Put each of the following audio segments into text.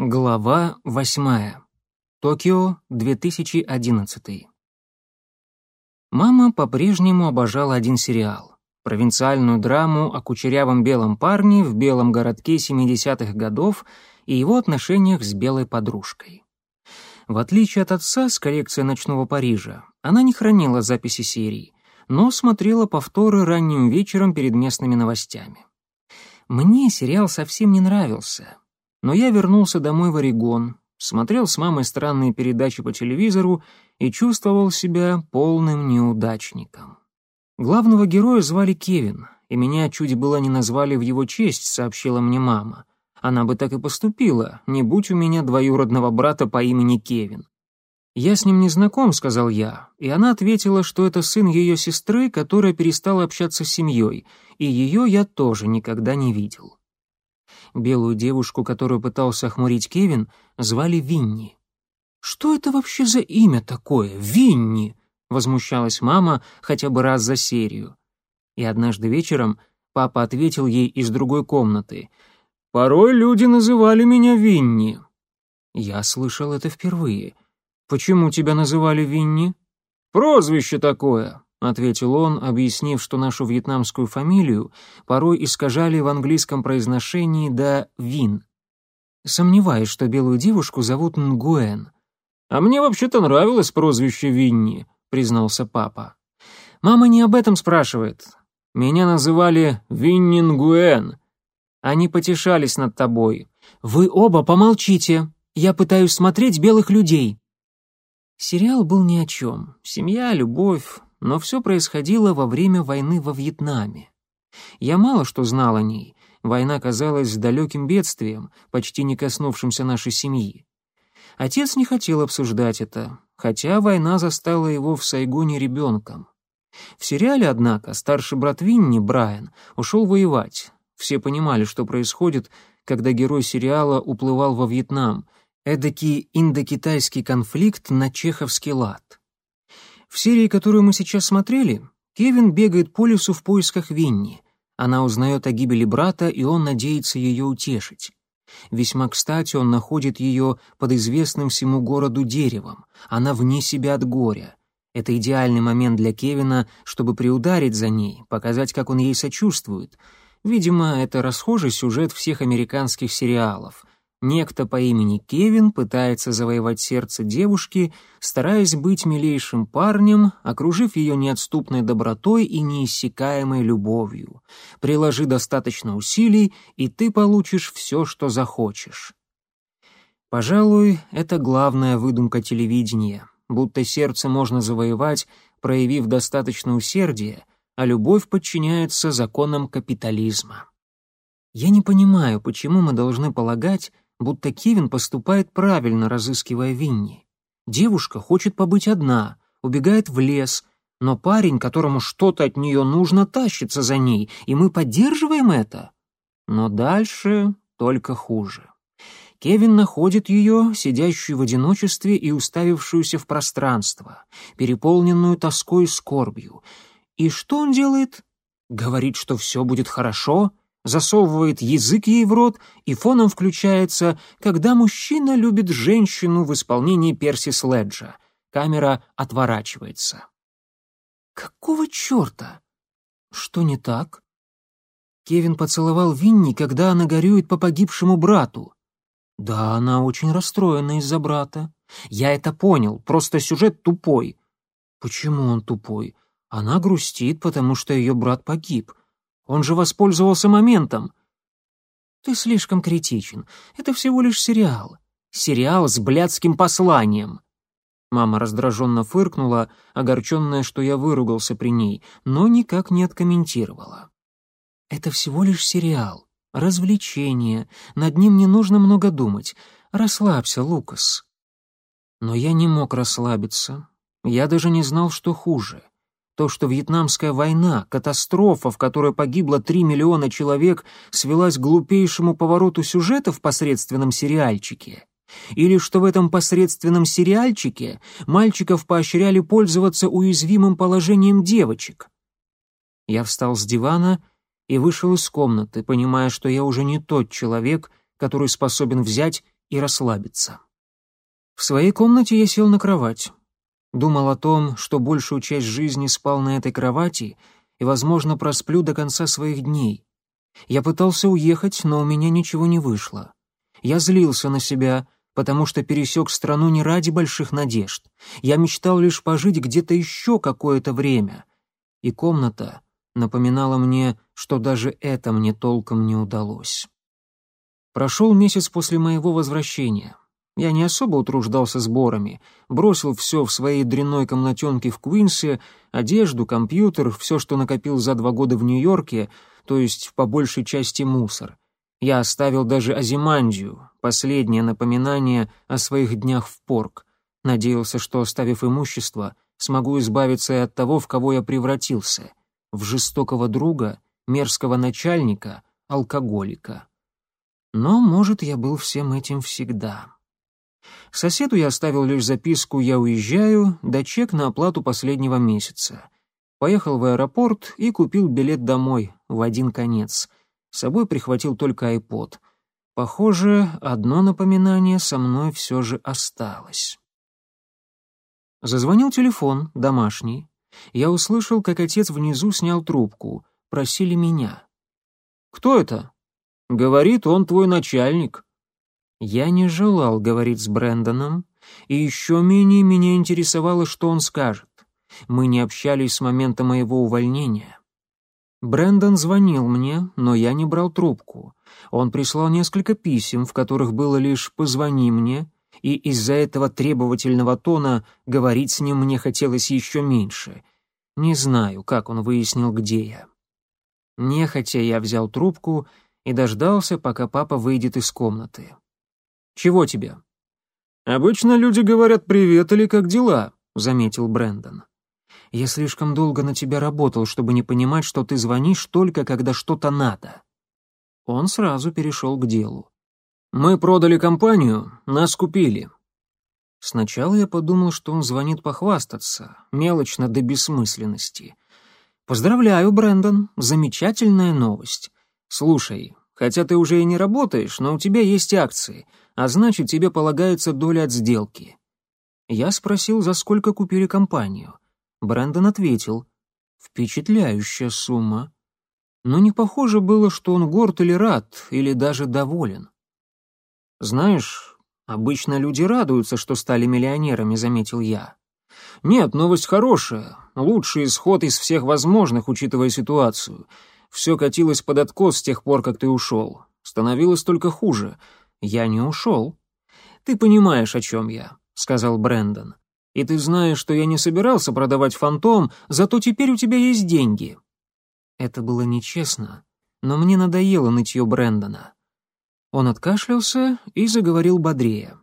Глава восьмая. Токио, 2011. Мама по-прежнему обожала один сериал. Провинциальную драму о кучерявом белом парне в белом городке 70-х годов и его отношениях с белой подружкой. В отличие от отца с коллекции «Ночного Парижа», она не хранила записи серий, но смотрела повторы ранним вечером перед местными новостями. Мне сериал совсем не нравился, но я вернулся домой в Орегон, смотрел с мамой странные передачи по телевизору и чувствовал себя полным неудачником. Главного героя звали Кевин, и меня чуть было не назвали в его честь, сообщила мне мама. Она бы так и поступила, не будь у меня двоюродного брата по имени Кевин. «Я с ним не знаком», — сказал я, и она ответила, что это сын ее сестры, которая перестала общаться с семьей, и ее я тоже никогда не видел. Белую девушку, которую пытался охмурить Кевин, звали Винни. «Что это вообще за имя такое? Винни!» — возмущалась мама хотя бы раз за серию. И однажды вечером папа ответил ей из другой комнаты. «Порой люди называли меня Винни». Я слышал это впервые. «Почему тебя называли Винни?» «Прозвище такое. — ответил он, объяснив, что нашу вьетнамскую фамилию порой искажали в английском произношении до «вин». Сомневаюсь, что белую девушку зовут Нгуэн. «А мне вообще-то нравилось прозвище Винни», — признался папа. «Мама не об этом спрашивает. Меня называли Винни Нгуэн. Они потешались над тобой. Вы оба помолчите. Я пытаюсь смотреть белых людей». Сериал был ни о чем. Семья, любовь, но все происходило во время войны во Вьетнаме. Я мало что знал о ней. Война казалась далеким бедствием, почти не коснувшимся нашей семьи. Отец не хотел обсуждать это, хотя война застала его в Сайгоне ребенком. В сериале, однако, старший брат Винни, Брайан, ушел воевать. Все понимали, что происходит, когда герой сериала уплывал во Вьетнам. Эдакий индокитайский конфликт на чеховский лад. В серии, которую мы сейчас смотрели, Кевин бегает по лесу в поисках Винни. Она узнает о гибели брата, и он надеется ее утешить. Весьма кстати он находит ее под известным всему городу деревом. Она вне себя от горя. Это идеальный момент для Кевина, чтобы приударить за ней, показать, как он ей сочувствует. Видимо, это расхожий сюжет всех американских сериалов. Некто по имени Кевин пытается завоевать сердце девушки, стараясь быть милейшим парнем, окружив ее неотступной добротой и неиссякаемой любовью. Приложи достаточно усилий, и ты получишь все, что захочешь. Пожалуй, это главная выдумка телевидения, будто сердце можно завоевать, проявив достаточно усердия, а любовь подчиняется законам капитализма. Я не понимаю, почему мы должны полагать, будто Кевин поступает правильно, разыскивая Винни. Девушка хочет побыть одна, убегает в лес, но парень, которому что-то от нее нужно, тащится за ней, и мы поддерживаем это. Но дальше только хуже. Кевин находит ее, сидящую в одиночестве и уставившуюся в пространство, переполненную тоской и скорбью. И что он делает? Говорит, что все будет хорошо, засовывает язык ей в рот, и фоном включается «Когда мужчина любит женщину» в исполнении Перси Следжа. Камера отворачивается. Какого черта? Что не так? Кевин поцеловал Винни, когда она горюет по погибшему брату. Да, она очень расстроена из-за брата. Я это понял, просто сюжет тупой. Почему он тупой? Она грустит, потому что ее брат погиб. Он же воспользовался моментом. Ты слишком критичен. Это всего лишь сериал. Сериал с блядским посланием. Мама раздраженно фыркнула, огорченная, что я выругался при ней, но никак не откомментировала. Это всего лишь сериал. Развлечение. Над ним не нужно много думать. Расслабься, Лукас. Но я не мог расслабиться. Я даже не знал, что хуже. То, что Вьетнамская война, катастрофа, в которой погибло 3 миллиона человек, свелась к глупейшему повороту сюжета в посредственном сериальчике. Или что в этом посредственном сериальчике мальчиков поощряли пользоваться уязвимым положением девочек. Я встал с дивана и вышел из комнаты, понимая, что я уже не тот человек, который способен взять и расслабиться. В своей комнате я сел на кровать. Думал о том, что большую часть жизни спал на этой кровати и, возможно, просплю до конца своих дней. Я пытался уехать, но у меня ничего не вышло. Я злился на себя, потому что пересек страну не ради больших надежд. Я мечтал лишь пожить где-то еще какое-то время. И комната напоминала мне, что даже это мне толком не удалось. Прошел месяц после моего возвращения. Я не особо утруждался сборами, бросил все в своей дрянной комнатенке в Куинсе, одежду, компьютер, все, что накопил за два года в Нью-Йорке, то есть по большей части мусор. Я оставил даже Азимандию, последнее напоминание о своих днях в Порк. Надеялся, что, оставив имущество, смогу избавиться и от того, в кого я превратился. В жестокого друга, мерзкого начальника, алкоголика. Но, может, я был всем этим всегда. Соседу я оставил лишь записку «Я уезжаю», да чек на оплату последнего месяца. Поехал в аэропорт и купил билет домой, в один конец — с собой прихватил только iPod. Похоже, одно напоминание со мной все же осталось. Зазвонил телефон, домашний. Я услышал, как отец внизу снял трубку. Просили меня. «Кто это?» «Говорит, он твой начальник». Я не желал говорить с Брэндоном, и еще менее меня интересовало, что он скажет. Мы не общались с момента моего увольнения. Брэндон звонил мне, но я не брал трубку. Он прислал несколько писем, в которых было лишь «позвони мне», и из-за этого требовательного тона говорить с ним мне хотелось еще меньше. Не знаю, как он выяснил, где я. Нехотя я взял трубку и дождался, пока папа выйдет из комнаты. «Чего тебе?» «Обычно люди говорят «привет» или «как дела», — заметил Брэндон. Я слишком долго на тебя работал, чтобы не понимать, что ты звонишь только, когда что-то надо». Он сразу перешел к делу. «Мы продали компанию, нас купили». Сначала я подумал, что он звонит похвастаться, мелочно до бессмысленности. «Поздравляю, Брэндон, замечательная новость. Слушай, хотя ты уже и не работаешь, но у тебя есть акции, а значит, тебе полагается доля от сделки». Я спросил, за сколько купили компанию — Брэндон ответил. «Впечатляющая сумма». Но не похоже было, что он горд или рад, или даже доволен. «Знаешь, обычно люди радуются, что стали миллионерами», — заметил я. «Нет, новость хорошая. Лучший исход из всех возможных, учитывая ситуацию. Все катилось под откос с тех пор, как ты ушел. Становилось только хуже. Я не ушел». «Ты понимаешь, о чем я», — сказал Брэндон. И ты знаешь, что я не собирался продавать фантом, зато теперь у тебя есть деньги». Это было нечестно, но мне надоело нытье Брэндона. Он откашлялся и заговорил бодрее.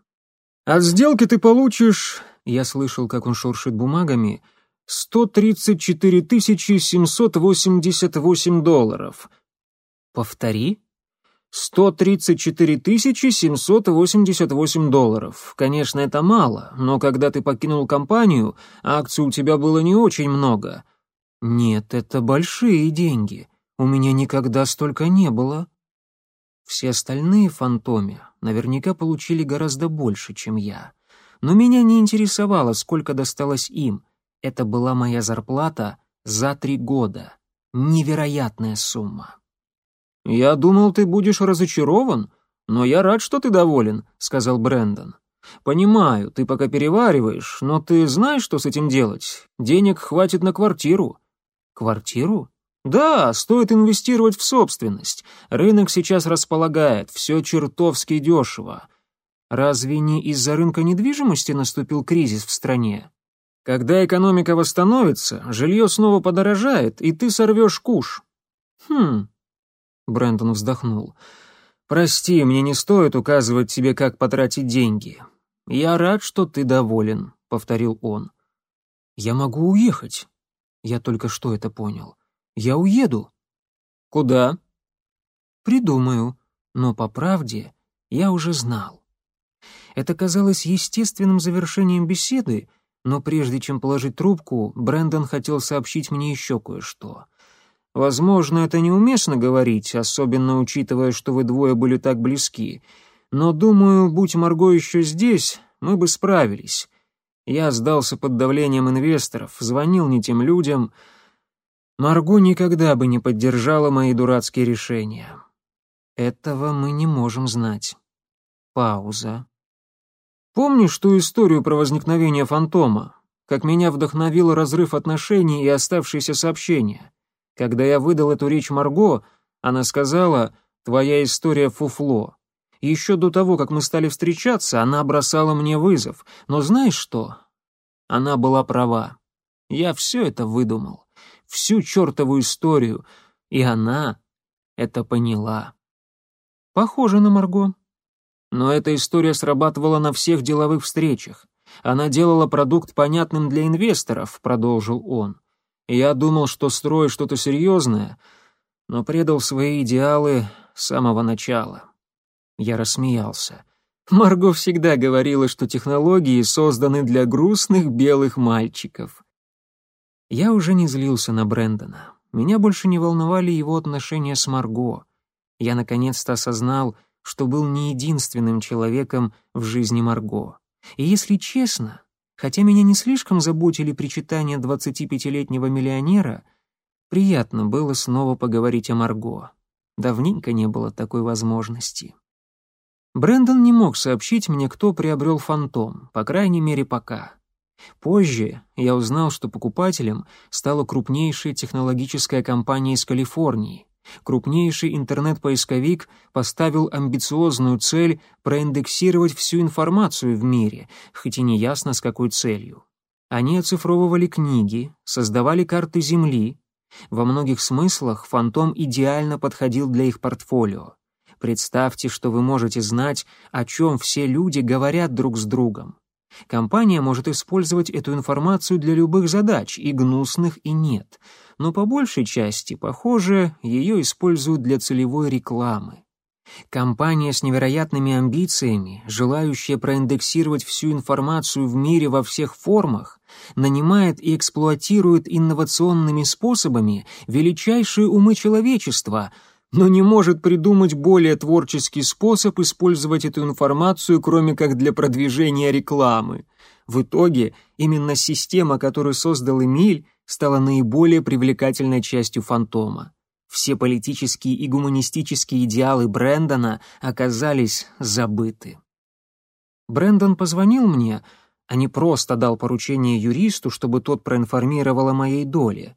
«От сделки ты получишь...» Я слышал, как он шуршит бумагами. «134 788 долларов». «Повтори?» 134 788 долларов. Конечно, это мало, но когда ты покинул компанию, акций у тебя было не очень много. Нет, это большие деньги. У меня никогда столько не было. Все остальные фантоме наверняка получили гораздо больше, чем я. Но меня не интересовало, сколько досталось им. Это была моя зарплата за три года. Невероятная сумма. «Я думал, ты будешь разочарован, но я рад, что ты доволен», — сказал Брэндон. «Понимаю, ты пока перевариваешь, но ты знаешь, что с этим делать? Денег хватит на квартиру». «Квартиру?» «Да, стоит инвестировать в собственность. Рынок сейчас располагает, все чертовски дешево». «Разве не из-за рынка недвижимости наступил кризис в стране?» «Когда экономика восстановится, жилье снова подорожает, и ты сорвешь куш». «Хм, Брэндон вздохнул. «Прости, мне не стоит указывать тебе, как потратить деньги. Я рад, что ты доволен», — повторил он. «Я могу уехать». Я только что это понял. «Я уеду». «Куда?» «Придумаю, но по правде я уже знал». Это казалось естественным завершением беседы, но прежде чем положить трубку, Брэндон хотел сообщить мне еще кое-что. Возможно, это неуместно говорить, особенно учитывая, что вы двое были так близки. Но, думаю, будь Марго еще здесь, мы бы справились. Я сдался под давлением инвесторов, звонил не тем людям. Марго никогда бы не поддержала мои дурацкие решения. Этого мы не можем знать. Пауза. Помнишь ту историю про возникновение фантома? Как меня вдохновил разрыв отношений и оставшиеся сообщения? Когда я выдал эту речь Марго, она сказала «Твоя история фуфло». Еще до того, как мы стали встречаться, она бросала мне вызов. Но знаешь что? Она была права. Я все это выдумал. Всю чертову историю. И она это поняла. Похоже на Марго. Но эта история срабатывала на всех деловых встречах. Она делала продукт понятным для инвесторов, продолжил он. Я думал, что строю что-то серьезное, но предал свои идеалы с самого начала. Я рассмеялся. Марго всегда говорила, что технологии созданы для грустных белых мальчиков. Я уже не злился на Брэндона. Меня больше не волновали его отношения с Марго. Я наконец-то осознал, что был не единственным человеком в жизни Марго. И если честно, хотя меня не слишком заботили причитания 25-летнего миллионера, приятно было снова поговорить о Марго. Давненько не было такой возможности. Брэндон не мог сообщить мне, кто приобрел фантом, по крайней мере, пока. Позже я узнал, что покупателем стала крупнейшая технологическая компания из Калифорнии. Крупнейший интернет-поисковик поставил амбициозную цель проиндексировать всю информацию в мире, хоть и не ясно с какой целью. Они оцифровывали книги, создавали карты Земли. Во многих смыслах фантом идеально подходил для их портфолио. Представьте, что вы можете знать, о чем все люди говорят друг с другом. Компания может использовать эту информацию для любых задач, и гнусных, и нет. Но по большей части, похоже, ее используют для целевой рекламы. Компания с невероятными амбициями, желающая проиндексировать всю информацию в мире во всех формах, нанимает и эксплуатирует инновационными способами величайшие умы человечества — но не может придумать более творческий способ использовать эту информацию, кроме как для продвижения рекламы. В итоге именно система, которую создал Эмиль, стала наиболее привлекательной частью фантома. Все политические и гуманистические идеалы Брэндона оказались забыты. Брэндон позвонил мне, а не просто дал поручение юристу, чтобы тот проинформировал о моей доле,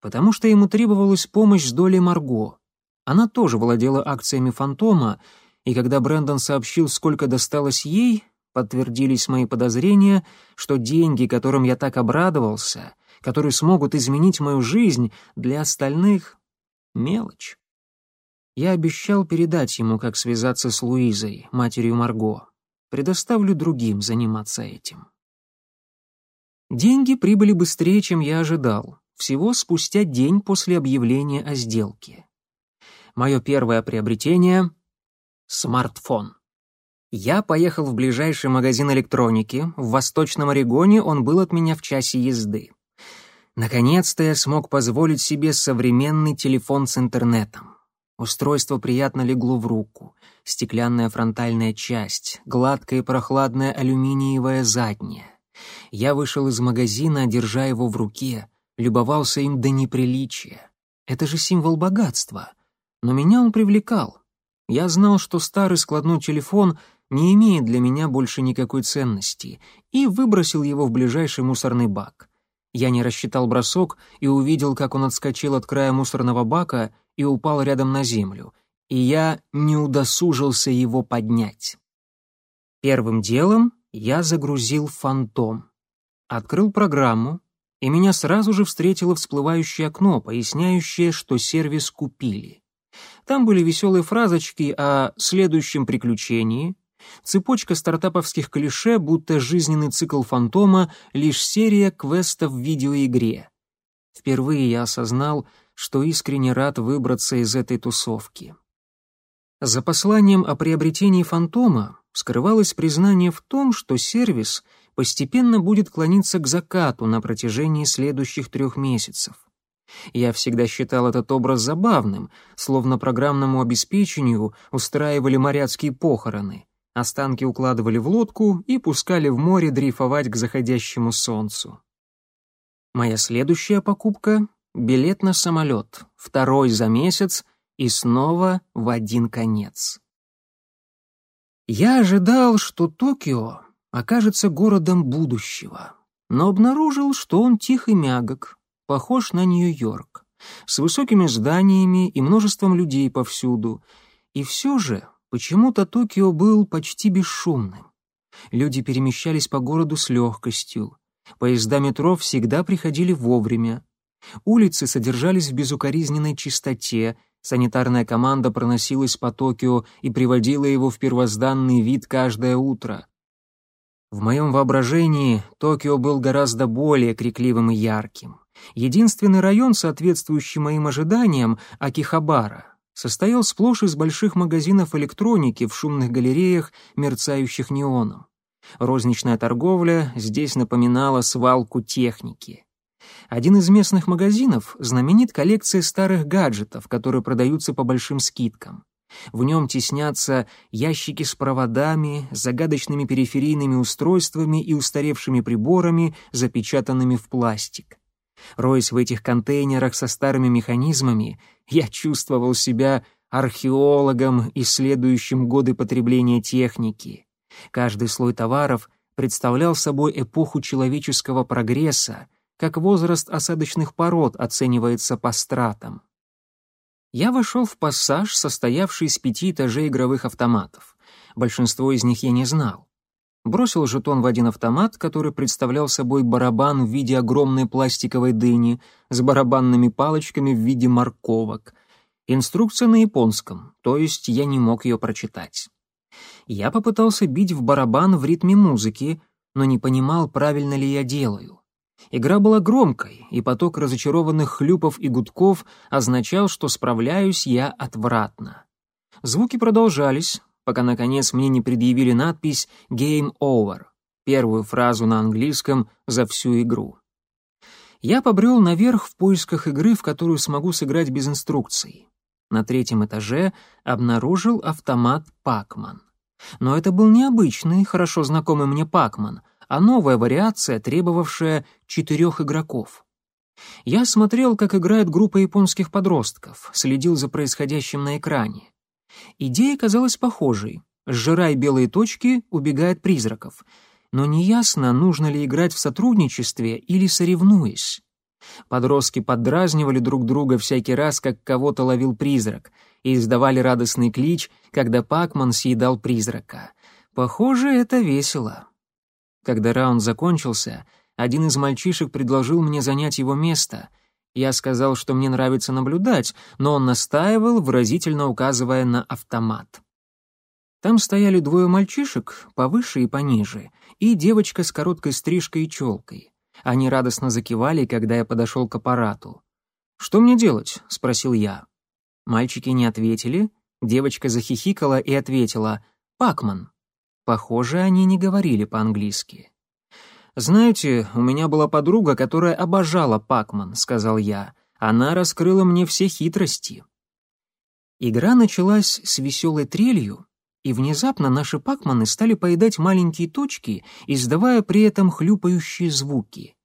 потому что ему требовалась помощь с долей Марго. Она тоже владела акциями «Фантома», и когда Брэндон сообщил, сколько досталось ей, подтвердились мои подозрения, что деньги, которым я так обрадовался, которые смогут изменить мою жизнь, для остальных — мелочь. Я обещал передать ему, как связаться с Луизой, матерью Марго. Предоставлю другим заниматься этим. Деньги прибыли быстрее, чем я ожидал, всего спустя день после объявления о сделке мое первое приобретение — смартфон. Я поехал в ближайший магазин электроники, в Восточном Орегоне он был от меня в часе езды. Наконец-то я смог позволить себе современный телефон с интернетом. Устройство приятно легло в руку. Стеклянная фронтальная часть, гладкая и прохладная алюминиевая задняя. Я вышел из магазина, держа его в руке, любовался им до неприличия. Это же символ богатства. Но меня он привлекал. Я знал, что старый складной телефон не имеет для меня больше никакой ценности, и выбросил его в ближайший мусорный бак. Я не рассчитал бросок и увидел, как он отскочил от края мусорного бака и упал рядом на землю, и я не удосужился его поднять. Первым делом я загрузил фантом. Открыл программу, и меня сразу же встретило всплывающее окно, поясняющее, что сервис купили. Там были веселые фразочки о следующем приключении, цепочка стартаповских клише, будто жизненный цикл фантома — лишь серия квестов в видеоигре. Впервые я осознал, что искренне рад выбраться из этой тусовки. За посланием о приобретении фантома скрывалось признание в том, что сервис постепенно будет клониться к закату на протяжении следующих трех месяцев. Я всегда считал этот образ забавным, словно программному обеспечению устраивали моряцкие похороны. Останки укладывали в лодку и пускали в море дрейфовать к заходящему солнцу. Моя следующая покупка — билет на самолет, второй за месяц и снова в один конец. Я ожидал, что Токио окажется городом будущего, но обнаружил, что он тих и мягок, похож на Нью-Йорк, с высокими зданиями и множеством людей повсюду. И все же почему-то Токио был почти бесшумным. Люди перемещались по городу с легкостью, Поезда метро всегда приходили вовремя. Улицы содержались в безукоризненной чистоте, санитарная команда проносилась по Токио и приводила его в первозданный вид каждое утро. В моем воображении Токио был гораздо более крикливым и ярким. Единственный район, соответствующий моим ожиданиям, Акихабара, состоял сплошь из больших магазинов электроники в шумных галереях, мерцающих неоном. Розничная торговля здесь напоминала свалку техники. Один из местных магазинов знаменит коллекцией старых гаджетов, которые продаются по большим скидкам. В нем теснятся ящики с проводами, загадочными периферийными устройствами и устаревшими приборами, запечатанными в пластик. Роясь в этих контейнерах со старыми механизмами, я чувствовал себя археологом, исследующим годы потребления техники. Каждый слой товаров представлял собой эпоху человеческого прогресса, как возраст осадочных пород оценивается по стратам. Я вошел в пассаж, состоявший из пяти этажей игровых автоматов. Большинство из них я не знал. Бросил жетон в один автомат, который представлял собой барабан в виде огромной пластиковой дыни с барабанными палочками в виде морковок. Инструкция на японском, то есть я не мог ее прочитать. Я попытался бить в барабан в ритме музыки, но не понимал, правильно ли я делаю. Игра была громкой, и поток разочарованных хлюпов и гудков означал, что справляюсь я отвратно. Звуки продолжались, пока, наконец, мне не предъявили надпись «Game Over», первую фразу на английском за всю игру. Я побрел наверх в поисках игры, в которую смогу сыграть без инструкций. На третьем этаже обнаружил автомат «Пакман». Но это был необычный, хорошо знакомый мне Пакман, а новая вариация, требовавшая четырех игроков. Я смотрел, как играет группа японских подростков, следил за происходящим на экране. Идея казалась похожей. Сжирай белые точки, убегает призраков. Но неясно, нужно ли играть в сотрудничестве или соревнуясь. Подростки поддразнивали друг друга всякий раз, как кого-то ловил призрак, и издавали радостный клич, когда Пакман съедал призрака. Похоже, это весело. Когда раунд закончился, один из мальчишек предложил мне занять его место. Я сказал, что мне нравится наблюдать, но он настаивал, выразительно указывая на автомат. Там стояли двое мальчишек, повыше и пониже, и девочка с короткой стрижкой и челкой. Они радостно закивали, когда я подошел к аппарату. «Что мне делать?» — спросил я. Мальчики не ответили, девочка захихикала и ответила «Пакман». Похоже, они не говорили по-английски. «Знаете, у меня была подруга, которая обожала Пакман», — сказал я. «Она раскрыла мне все хитрости». Игра началась с веселой трелью, и внезапно наши пакманы стали поедать маленькие точки, издавая при этом хлюпающие звуки.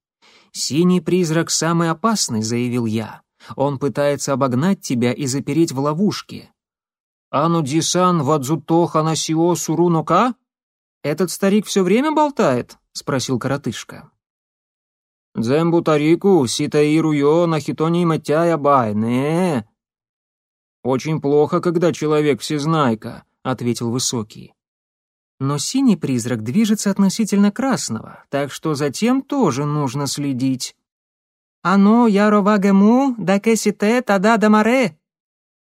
«Синий призрак самый опасный», — заявил я. «Он пытается обогнать тебя и запереть в ловушке». «Ану дисан вадзутоха насио сурунока?» «Этот старик все время болтает?» — спросил коротышка. «Дзэмбу тарику ситаиру йо нахитони матяя бай, не?» «Очень плохо, когда человек всезнайка», ответил высокий. Но синий призрак движется относительно красного, так что за тем тоже нужно следить. «Ано яровагему дакесите тада дамаре!»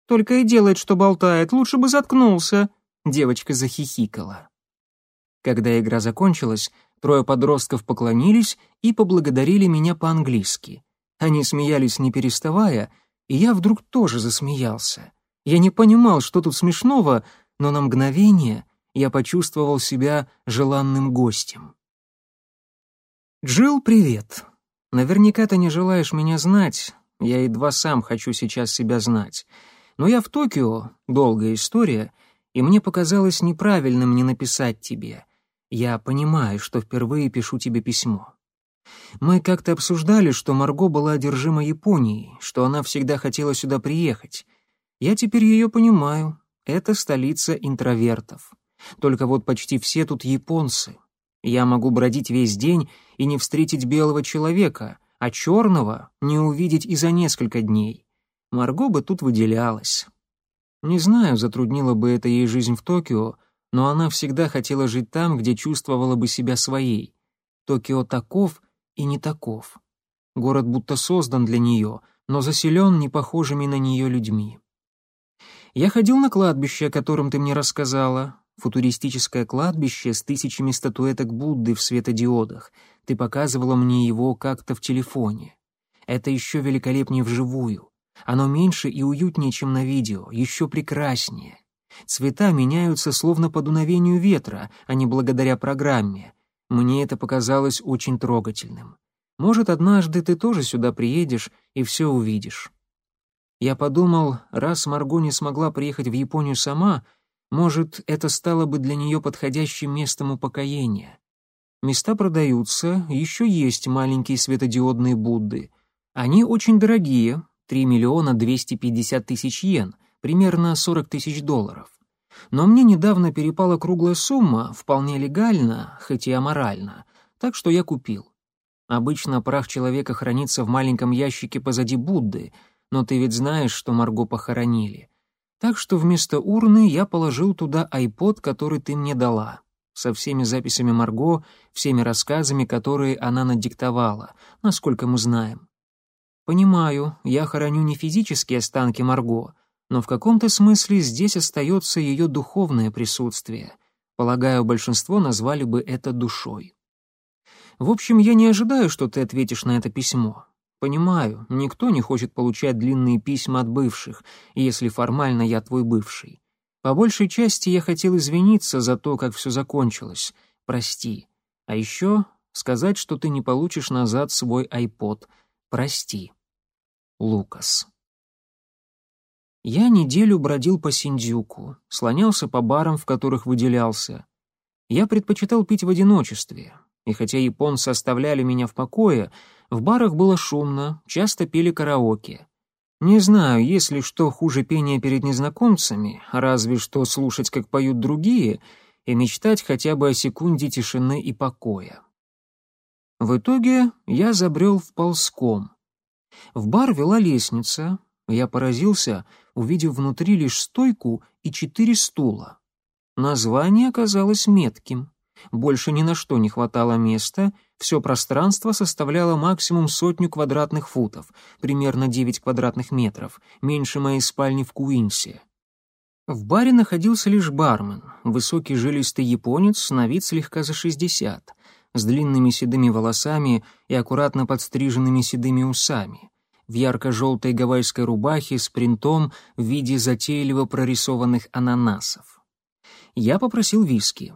«Только и делает, что болтает, лучше бы заткнулся», — девочка захихикала. Когда игра закончилась, трое подростков поклонились и поблагодарили меня по-английски. Они смеялись не переставая, и я вдруг тоже засмеялся. Я не понимал, что тут смешного, но на мгновение я почувствовал себя желанным гостем. «Джилл, привет. Наверняка ты не желаешь меня знать, я едва сам хочу сейчас себя знать. Но я в Токио, долгая история, и мне показалось неправильным не написать тебе. Я понимаю, что впервые пишу тебе письмо. Мы как-то обсуждали, что Марго была одержима Японией, что она всегда хотела сюда приехать. Я теперь ее понимаю. Это столица интровертов. Только вот почти все тут японцы. Я могу бродить весь день и не встретить белого человека, а черного не увидеть и за несколько дней. Марго бы тут выделялась. Не знаю, затруднило бы это ей жизнь в Токио, но она всегда хотела жить там, где чувствовала бы себя своей. Токио таков и не таков. Город будто создан для нее, но заселен непохожими на нее людьми. Я ходил на кладбище, о котором ты мне рассказала. Футуристическое кладбище с тысячами статуэток Будды в светодиодах. Ты показывала мне его как-то в телефоне. Это еще великолепнее вживую. Оно меньше и уютнее, чем на видео, еще прекраснее. Цвета меняются словно по дуновению ветра, а не благодаря программе. Мне это показалось очень трогательным. Может, однажды ты тоже сюда приедешь и все увидишь. Я подумал, раз Марго не смогла приехать в Японию сама, может, это стало бы для нее подходящим местом упокоения. Места продаются, еще есть маленькие светодиодные Будды. Они очень дорогие, 3 миллиона 250 тысяч йен, примерно 40 тысяч долларов. Но мне недавно перепала круглая сумма, вполне легально, хоть и аморально, так что я купил. Обычно прах человека хранится в маленьком ящике позади Будды, но ты ведь знаешь, что Марго похоронили. Так что вместо урны я положил туда айпод, который ты мне дала, со всеми записями Марго, всеми рассказами, которые она надиктовала, насколько мы знаем. Понимаю, я хороню не физические останки Марго, но в каком-то смысле здесь остается ее духовное присутствие. Полагаю, большинство назвали бы это душой. В общем, я не ожидаю, что ты ответишь на это письмо. Понимаю, никто не хочет получать длинные письма от бывших, если формально я твой бывший. По большей части я хотел извиниться за то, как все закончилось. Прости. А еще сказать, что ты не получишь назад свой iPod — Прости. Лукас. Я неделю бродил по Синдзюку, слонялся по барам, в которых выделялся. Я предпочитал пить в одиночестве, и хотя японцы оставляли меня в покое, в барах было шумно, часто пели караоке. Не знаю, есть ли что хуже пения перед незнакомцами, разве что слушать, как поют другие, и мечтать хотя бы о секунде тишины и покоя. В итоге я забрел в ползком. В бар вела лестница. Я поразился, увидев внутри лишь стойку и четыре стула. Название оказалось метким. Больше ни на что не хватало места, все пространство составляло максимум сотню квадратных футов, примерно 9 квадратных метров, меньше моей спальни в Куинсе. В баре находился лишь бармен, высокий жилистый японец, на вид слегка за 60 с длинными седыми волосами и аккуратно подстриженными седыми усами, в ярко-желтой гавайской рубахе с принтом в виде затейливо прорисованных ананасов. Я попросил виски.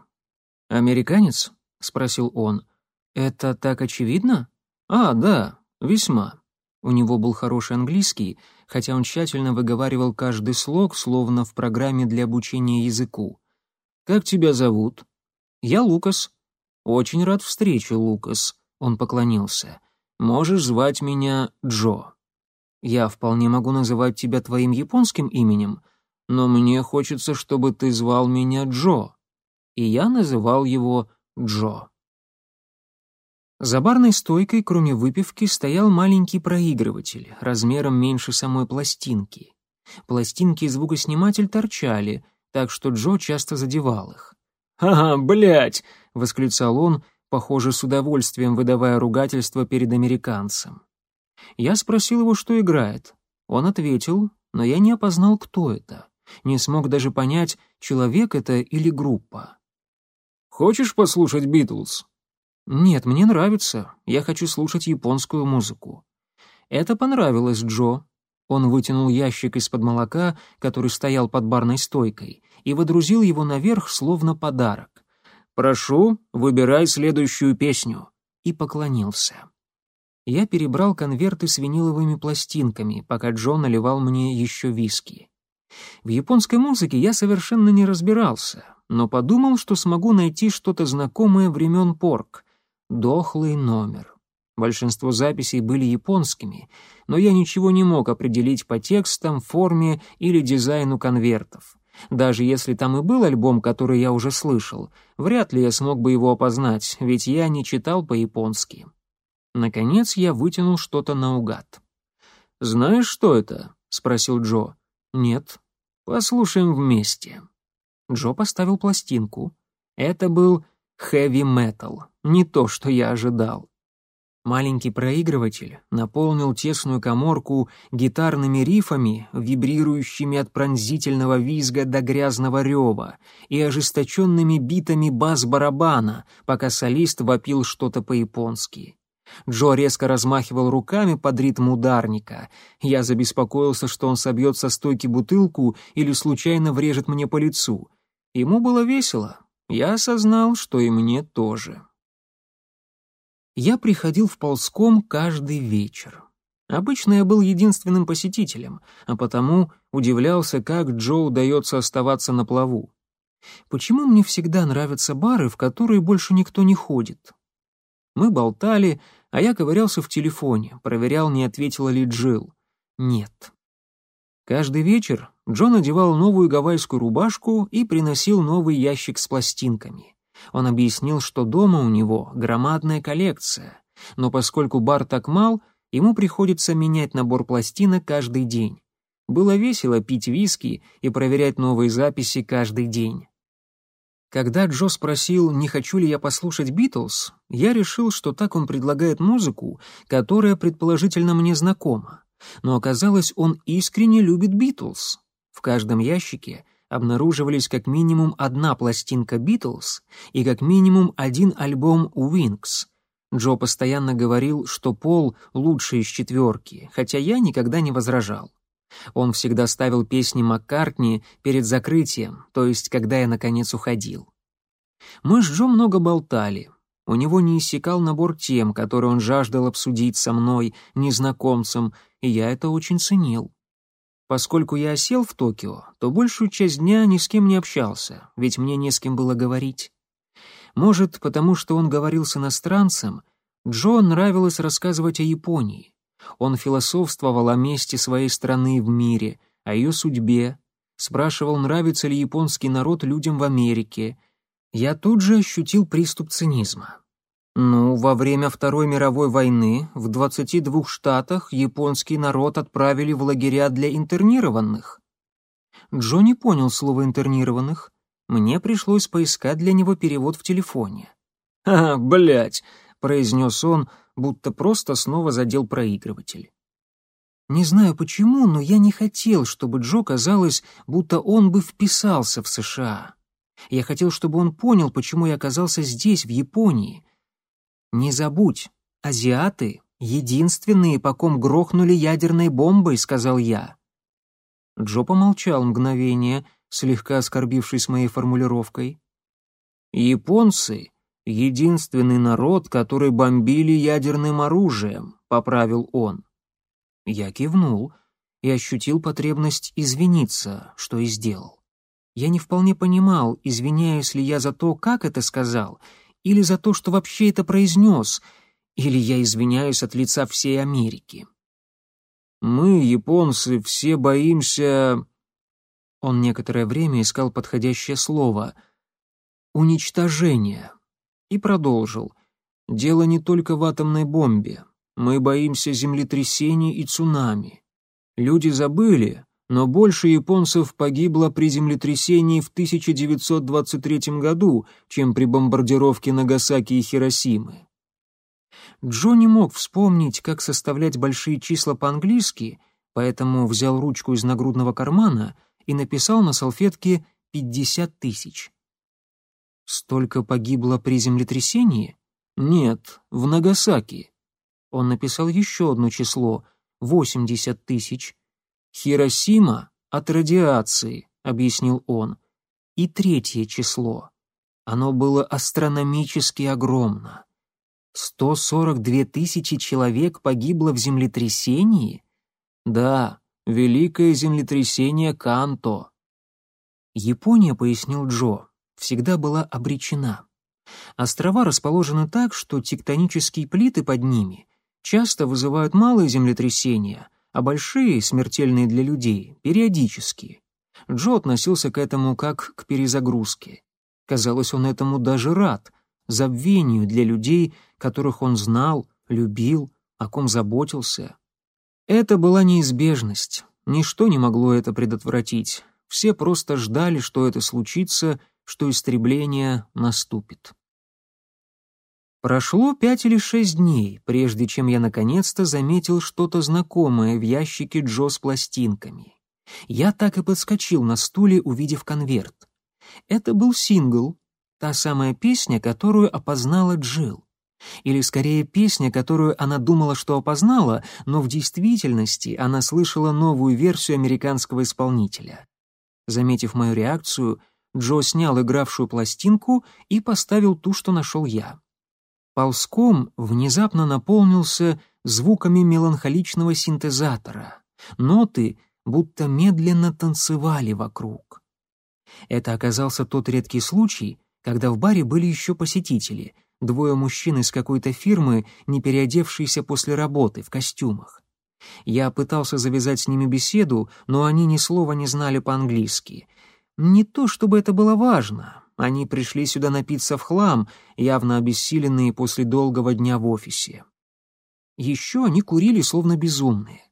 «Американец?» — спросил он. «Это так очевидно?» «А, да, весьма». У него был хороший английский, хотя он тщательно выговаривал каждый слог, словно в программе для обучения языку. «Как тебя зовут?» «Я Лукас», «Очень рад встрече, Лукас», — он поклонился. «Можешь звать меня Джо. Я вполне могу называть тебя твоим японским именем, но мне хочется, чтобы ты звал меня Джо». И я называл его Джо. За барной стойкой, кроме выпивки, стоял маленький проигрыватель, размером меньше самой пластинки. Пластинки и звукосниматель торчали, так что Джо часто задевал их. «Ха-ха, блядь!» — восклицал он, похоже, с удовольствием выдавая ругательство перед американцем. Я спросил его, что играет. Он ответил, но я не опознал, кто это. Не смог даже понять, человек это или группа. «Хочешь послушать Битлз?» «Нет, мне нравится. Я хочу слушать японскую музыку». Это понравилось Джо. Он вытянул ящик из-под молока, который стоял под барной стойкой, и водрузил его наверх, словно подарок. «Прошу, выбирай следующую песню», и поклонился. Я перебрал конверты с виниловыми пластинками, пока Джон наливал мне еще виски. В японской музыке я совершенно не разбирался, но подумал, что смогу найти что-то знакомое времен порк. Дохлый номер. Большинство записей были японскими, но я ничего не мог определить по текстам, форме или дизайну конвертов. Даже если там и был альбом, который я уже слышал, вряд ли я смог бы его опознать, ведь я не читал по-японски. Наконец я вытянул что-то наугад. «Знаешь, что это?» — спросил Джо. «Нет». «Послушаем вместе». Джо поставил пластинку. Это был хэви-метал, не то, что я ожидал. Маленький проигрыватель наполнил тесную коморку гитарными рифами, вибрирующими от пронзительного визга до грязного рева, и ожесточенными битами бас-барабана, пока солист вопил что-то по-японски. Джо резко размахивал руками под ритм ударника. Я забеспокоился, что он собьет со стойки бутылку или случайно врежет мне по лицу. Ему было весело. Я осознал, что и мне тоже я приходил в ползком каждый вечер. Обычно я был единственным посетителем, а потому удивлялся, как Джо удается оставаться на плаву. Почему мне всегда нравятся бары, в которые больше никто не ходит? Мы болтали, а я ковырялся в телефоне, проверял, не ответила ли Джилл. Нет. Каждый вечер Джо надевал новую гавайскую рубашку и приносил новый ящик с пластинками. Он объяснил, что дома у него громадная коллекция, но поскольку бар так мал, ему приходится менять набор пластинок каждый день. Было весело пить виски и проверять новые записи каждый день. Когда Джо спросил, не хочу ли я послушать Битлз, я решил, что так он предлагает музыку, которая предположительно мне знакома. Но оказалось, он искренне любит Битлз. В каждом ящике обнаруживались как минимум одна пластинка Битлз и как минимум один альбом Wings. Джо постоянно говорил, что Пол лучший из четверки, хотя я никогда не возражал. Он всегда ставил песни Маккартни перед закрытием, то есть когда я наконец уходил. Мы с Джо много болтали. У него не иссякал набор тем, которые он жаждал обсудить со мной, незнакомцем, и я это очень ценил. Поскольку я осел в Токио, то большую часть дня ни с кем не общался, ведь мне не с кем было говорить. Может, потому что он говорил с иностранцем, Джо нравилось рассказывать о Японии. Он философствовал о месте своей страны в мире, о ее судьбе, спрашивал, нравится ли японский народ людям в Америке. Я тут же ощутил приступ цинизма. Ну, во время Второй мировой войны в 22 штатах японский народ отправили в лагеря для интернированных. Джо не понял слова «интернированных». Мне пришлось поискать для него перевод в телефоне. «А, блядь!» — произнес он, будто просто снова задел проигрыватель. Не знаю почему, но я не хотел, чтобы Джо казалось, будто он бы вписался в США. Я хотел, чтобы он понял, почему я оказался здесь, в Японии, «Не забудь, азиаты — единственные, по ком грохнули ядерной бомбой», — сказал я. Джо помолчал мгновение, слегка оскорбившись моей формулировкой. «Японцы — единственный народ, который бомбили ядерным оружием», — поправил он. Я кивнул и ощутил потребность извиниться, что и сделал. Я не вполне понимал, извиняюсь ли я за то, как это сказал — или за то, что вообще это произнес, или я извиняюсь от лица всей Америки. Мы, японцы, все боимся... Он некоторое время искал подходящее слово. «Уничтожение». И продолжил. «Дело не только в атомной бомбе. Мы боимся землетрясений и цунами. Люди забыли, но больше японцев погибло при землетрясении в 1923 году, чем при бомбардировке Нагасаки и Хиросимы. Джо не мог вспомнить, как составлять большие числа по-английски, поэтому взял ручку из нагрудного кармана и написал на салфетке «50 тысяч». Столько погибло при землетрясении? Нет, в Нагасаки. Он написал еще одно число — 80 тысяч, «Хиросима от радиации», — объяснил он. И третье число. Оно было астрономически огромно. 142 тысячи человек погибло в землетрясении? Да, Великое землетрясение Канто. Япония, пояснил Джо, всегда была обречена. Острова расположены так, что тектонические плиты под ними часто вызывают малые землетрясения, а большие, смертельные для людей, периодически. Джо относился к этому как к перезагрузке. Казалось, он этому даже рад, забвению для людей, которых он знал, любил, о ком заботился. Это была неизбежность, ничто не могло это предотвратить. Все просто ждали, что это случится, что истребление наступит. Прошло пять или шесть дней, прежде чем я наконец-то заметил что-то знакомое в ящике Джо с пластинками. Я так и подскочил на стуле, увидев конверт. Это был сингл, та самая песня, которую опознала Джилл. Или скорее песня, которую она думала, что опознала, но в действительности она слышала новую версию американского исполнителя. Заметив мою реакцию, Джо снял игравшую пластинку и поставил ту, что нашел я. Ползком внезапно наполнился звуками меланхоличного синтезатора. Ноты будто медленно танцевали вокруг. Это оказался тот редкий случай, когда в баре были еще посетители, двое мужчин из какой-то фирмы, не переодевшиеся после работы, в костюмах. Я пытался завязать с ними беседу, но они ни слова не знали по-английски. Не то чтобы это было важно, они пришли сюда напиться в хлам, явно обессиленные после долгого дня в офисе. Еще они курили, словно безумные.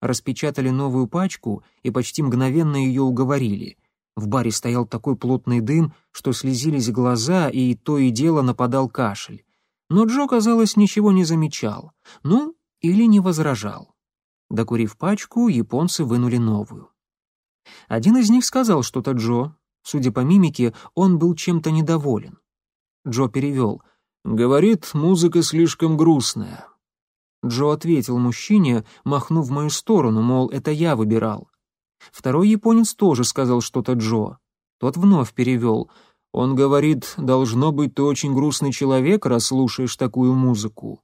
Распечатали новую пачку и почти мгновенно ее уговорили. В баре стоял такой плотный дым, что слезились глаза, и то и дело нападал кашель. Но Джо, казалось, ничего не замечал. Ну, или не возражал. Докурив пачку, японцы вынули новую. Один из них сказал что-то Джо, Судя по мимике, он был чем-то недоволен. Джо перевел. «Говорит, музыка слишком грустная». Джо ответил мужчине, махнув в мою сторону, мол, это я выбирал. Второй японец тоже сказал что-то Джо. Тот вновь перевел. Он говорит, должно быть, ты очень грустный человек, раз слушаешь такую музыку.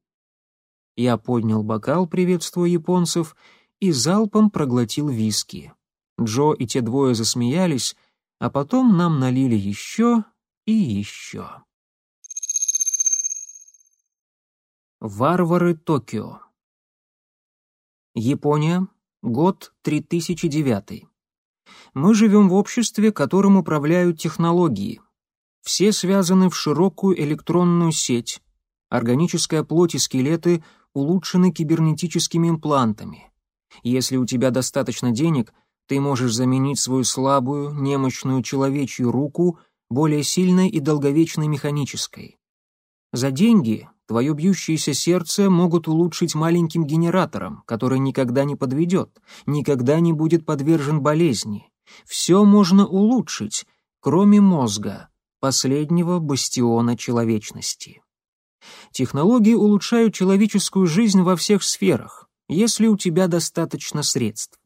Я поднял бокал, приветствуя японцев, и залпом проглотил виски. Джо и те двое засмеялись, а потом нам налили еще и еще. Варвары Токио. Япония, год 3009. Мы живем в обществе, которым управляют технологии. Все связаны в широкую электронную сеть. Органическая плоть и скелеты улучшены кибернетическими имплантами. Если у тебя достаточно денег, ты можешь заменить свою слабую, немощную человечью руку более сильной и долговечной механической. За деньги твое бьющееся сердце могут улучшить маленьким генератором, который никогда не подведет, никогда не будет подвержен болезни. Все можно улучшить, кроме мозга, последнего бастиона человечности. Технологии улучшают человеческую жизнь во всех сферах, если у тебя достаточно средств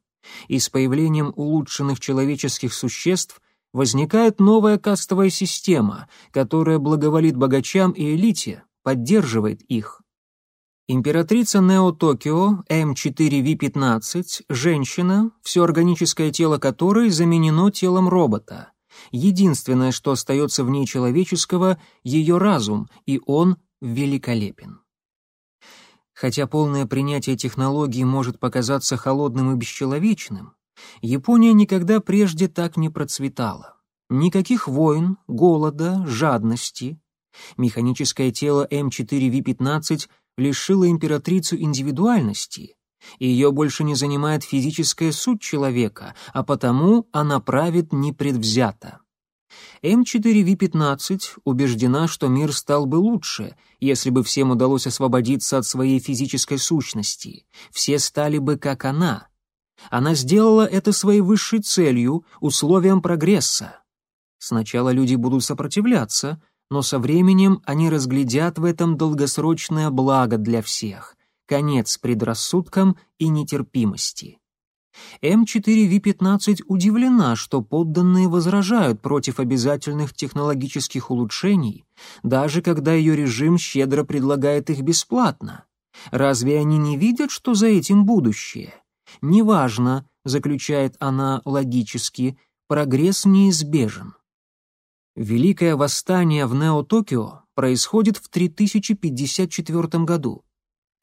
и с появлением улучшенных человеческих существ возникает новая кастовая система, которая благоволит богачам и элите, поддерживает их. Императрица Нео-Токио М4В15, женщина, все органическое тело которой заменено телом робота. Единственное, что остается в ней человеческого, ее разум, и он великолепен. Хотя полное принятие технологий может показаться холодным и бесчеловечным, Япония никогда прежде так не процветала. Никаких войн, голода, жадности. Механическое тело М4В15 лишило императрицу индивидуальности, и ее больше не занимает физическая суть человека, а потому она правит непредвзято. М4В15 убеждена, что мир стал бы лучше, если бы всем удалось освободиться от своей физической сущности. Все стали бы как она. Она сделала это своей высшей целью, условием прогресса. Сначала люди будут сопротивляться, но со временем они разглядят в этом долгосрочное благо для всех, конец предрассудкам и нетерпимости. М4В15 удивлена, что подданные возражают против обязательных технологических улучшений, даже когда ее режим щедро предлагает их бесплатно. Разве они не видят, что за этим будущее? Неважно, заключает она логически, прогресс неизбежен. Великое восстание в Нео-Токио происходит в 3054 году.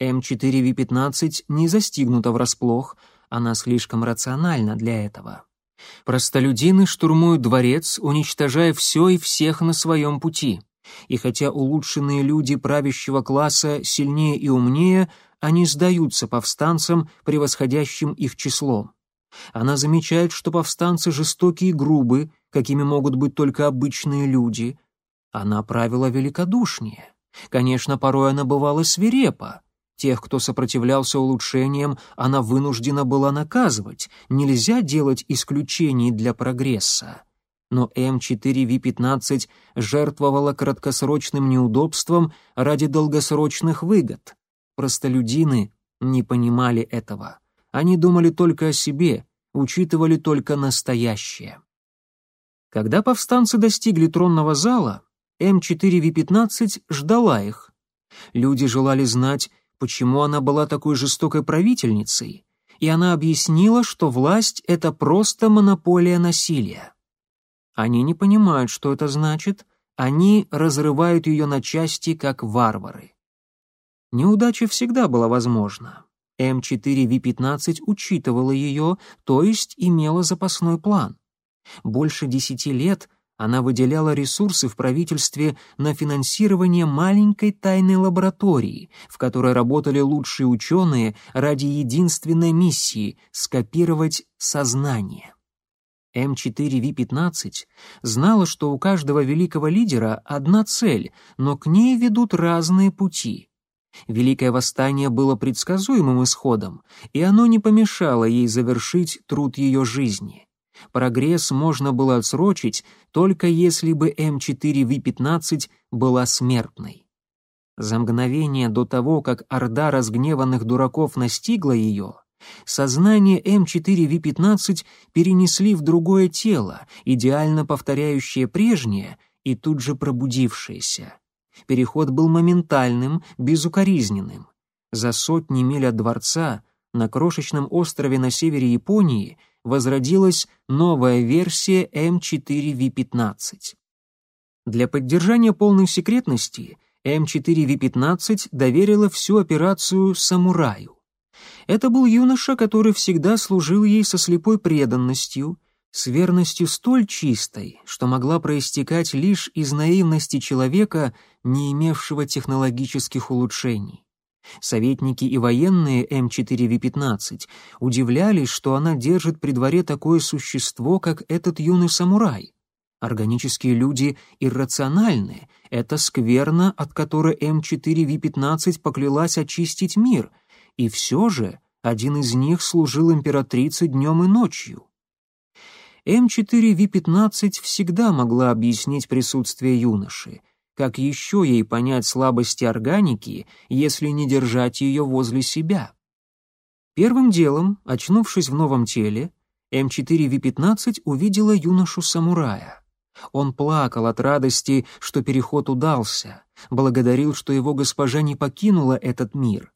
М4В15 не застигнута врасплох, она слишком рациональна для этого. Простолюдины штурмуют дворец, уничтожая все и всех на своем пути. И хотя улучшенные люди правящего класса сильнее и умнее, они сдаются повстанцам, превосходящим их числом. Она замечает, что повстанцы жестокие и грубы, какими могут быть только обычные люди. Она правила великодушнее. Конечно, порой она бывала свирепа. Тех, кто сопротивлялся улучшениям, она вынуждена была наказывать. Нельзя делать исключений для прогресса. Но М4В15 жертвовала краткосрочным неудобством ради долгосрочных выгод. Простолюдины не понимали этого. Они думали только о себе, учитывали только настоящее. Когда повстанцы достигли тронного зала, М4В15 ждала их. Люди желали знать, почему она была такой жестокой правительницей, и она объяснила, что власть — это просто монополия насилия. Они не понимают, что это значит, они разрывают ее на части, как варвары. Неудача всегда была возможна. М4В15 учитывала ее, то есть имела запасной план. Больше десяти лет она выделяла ресурсы в правительстве на финансирование маленькой тайной лаборатории, в которой работали лучшие ученые ради единственной миссии — скопировать сознание. М4В15 знала, что у каждого великого лидера одна цель, но к ней ведут разные пути. Великое восстание было предсказуемым исходом, и оно не помешало ей завершить труд ее жизни. Прогресс можно было отсрочить, только если бы М4В15 была смертной. За мгновение до того, как орда разгневанных дураков настигла ее, сознание М4В15 перенесли в другое тело, идеально повторяющее прежнее и тут же пробудившееся. Переход был моментальным, безукоризненным. За сотни миль от дворца, на крошечном острове на севере Японии, возродилась новая версия М4В15. Для поддержания полной секретности М4В15 доверила всю операцию самураю. Это был юноша, который всегда служил ей со слепой преданностью, с верностью столь чистой, что могла проистекать лишь из наивности человека, не имевшего технологических улучшений. Советники и военные М4В15 удивлялись, что она держит при дворе такое существо, как этот юный самурай. Органические люди иррациональны, это скверно, от которой М4В15 поклялась очистить мир, и все же один из них служил императрице днем и ночью. М4В15 всегда могла объяснить присутствие юноши — как еще ей понять слабости органики, если не держать ее возле себя? Первым делом, очнувшись в новом теле, М4В15 увидела юношу-самурая. Он плакал от радости, что переход удался, благодарил, что его госпожа не покинула этот мир.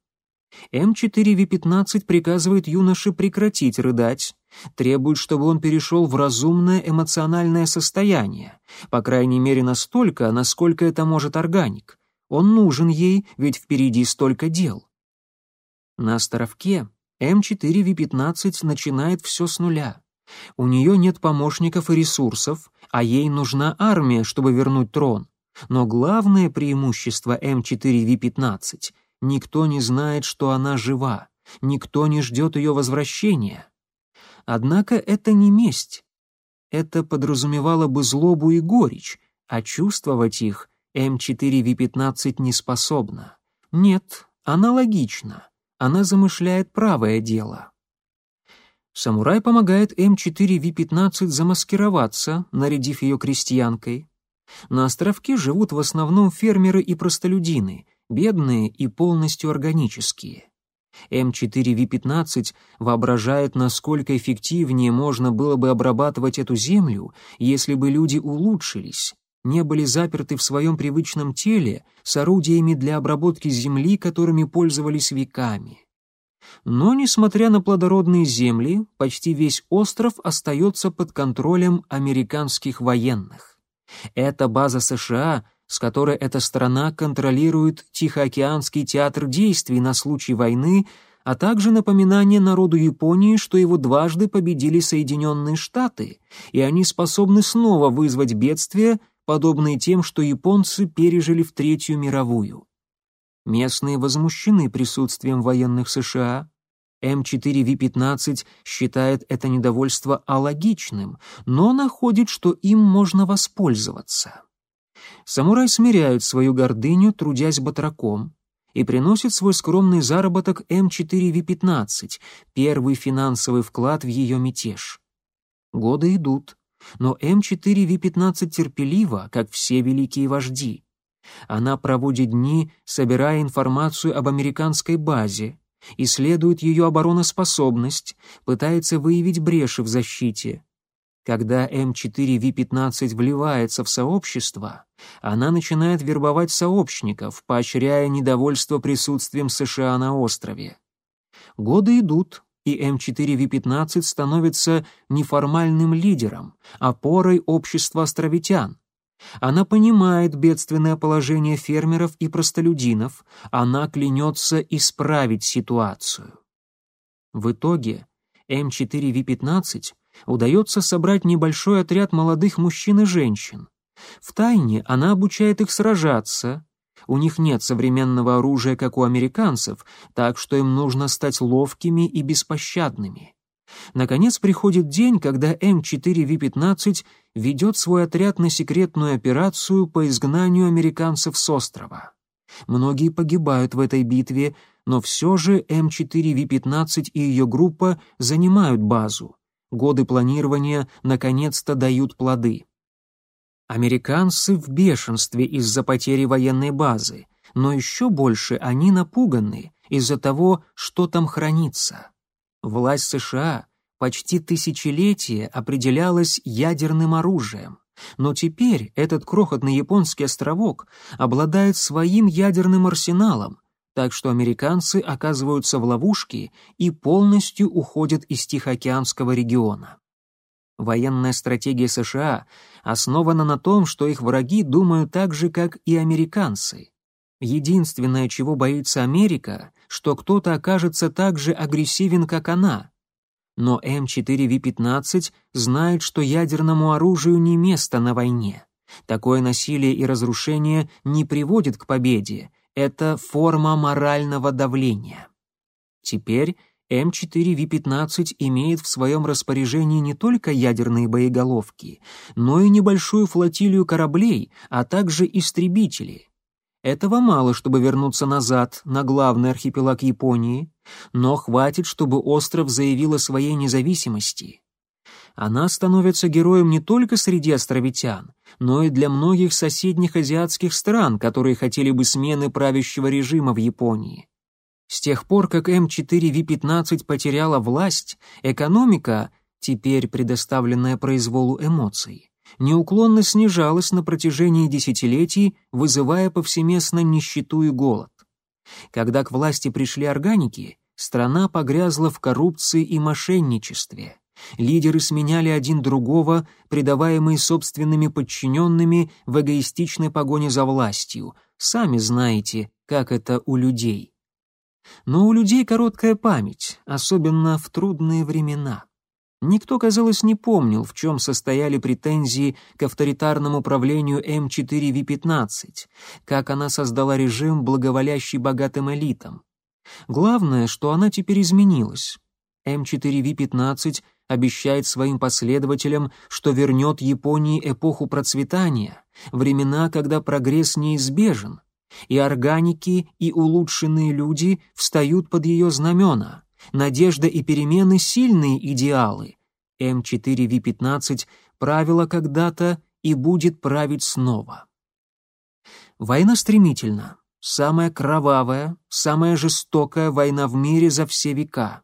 М4В15 приказывает юноше прекратить рыдать, требует, чтобы он перешел в разумное эмоциональное состояние, по крайней мере настолько, насколько это может органик. Он нужен ей, ведь впереди столько дел. На островке М4В15 начинает все с нуля. У нее нет помощников и ресурсов, а ей нужна армия, чтобы вернуть трон. Но главное преимущество М4В15 — Никто не знает, что она жива, никто не ждет ее возвращения. Однако это не месть. Это подразумевало бы злобу и горечь, а чувствовать их М4В15 не способна. Нет, она логична. Она замышляет правое дело. Самурай помогает М4В15 замаскироваться, нарядив ее крестьянкой. На островке живут в основном фермеры и простолюдины, бедные и полностью органические. М4В15 воображает, насколько эффективнее можно было бы обрабатывать эту землю, если бы люди улучшились, не были заперты в своем привычном теле с орудиями для обработки земли, которыми пользовались веками. Но, несмотря на плодородные земли, почти весь остров остается под контролем американских военных. Это база США, с которой эта страна контролирует Тихоокеанский театр действий на случай войны, а также напоминание народу Японии, что его дважды победили Соединенные Штаты, и они способны снова вызвать бедствия, подобные тем, что японцы пережили в Третью мировую. Местные возмущены присутствием военных США. М4В15 считает это недовольство алогичным, но находит, что им можно воспользоваться. Самурай смиряют свою гордыню, трудясь батраком, и приносит свой скромный заработок М4В15, первый финансовый вклад в ее мятеж. Годы идут, но М4В15 терпеливо, как все великие вожди. Она проводит дни, собирая информацию об американской базе, исследует ее обороноспособность, пытается выявить бреши в защите. Когда М4В15 вливается в сообщество, она начинает вербовать сообщников, поощряя недовольство присутствием США на острове. Годы идут, и М4В15 становится неформальным лидером, опорой общества островитян. Она понимает бедственное положение фермеров и простолюдинов, она клянется исправить ситуацию. В итоге М4В15 удается собрать небольшой отряд молодых мужчин и женщин. Втайне она обучает их сражаться. У них нет современного оружия, как у американцев, так что им нужно стать ловкими и беспощадными. Наконец приходит день, когда М4В15 ведет свой отряд на секретную операцию по изгнанию американцев с острова. Многие погибают в этой битве, но все же М4В15 и ее группа занимают базу. Годы планирования наконец-то дают плоды. Американцы в бешенстве из-за потери военной базы, но еще больше они напуганы из-за того, что там хранится. Власть США почти тысячелетие определялась ядерным оружием, но теперь этот крохотный японский островок обладает своим ядерным арсеналом, так что американцы оказываются в ловушке и полностью уходят из Тихоокеанского региона. Военная стратегия США основана на том, что их враги думают так же, как и американцы. Единственное, чего боится Америка, что кто-то окажется так же агрессивен, как она. Но М4В15 знает, что ядерному оружию не место на войне. Такое насилие и разрушение не приводит к победе, это форма морального давления. Теперь М4В15 имеет в своем распоряжении не только ядерные боеголовки, но и небольшую флотилию кораблей, а также истребители. Этого мало, чтобы вернуться назад, на главный архипелаг Японии, но хватит, чтобы остров заявил о своей независимости она становится героем не только среди островитян, но и для многих соседних азиатских стран, которые хотели бы смены правящего режима в Японии. С тех пор, как М4В15 потеряла власть, экономика, теперь предоставленная произволу эмоций, неуклонно снижалась на протяжении десятилетий, вызывая повсеместно нищету и голод. Когда к власти пришли органики, страна погрязла в коррупции и мошенничестве. Лидеры сменяли один другого, предаваемые собственными подчиненными в эгоистичной погоне за властью. Сами знаете, как это у людей. Но у людей короткая память, особенно в трудные времена. Никто, казалось, не помнил, в чем состояли претензии к авторитарному правлению М4В15, как она создала режим, благоволящий богатым элитам. Главное, что она теперь изменилась. М4В15 обещает своим последователям, что вернет Японии эпоху процветания, времена, когда прогресс неизбежен, и органики, и улучшенные люди встают под ее знамена. Надежда и перемены — сильные идеалы. М4В15 правила когда-то и будет править снова. Война стремительна. Самая кровавая, самая жестокая война в мире за все века.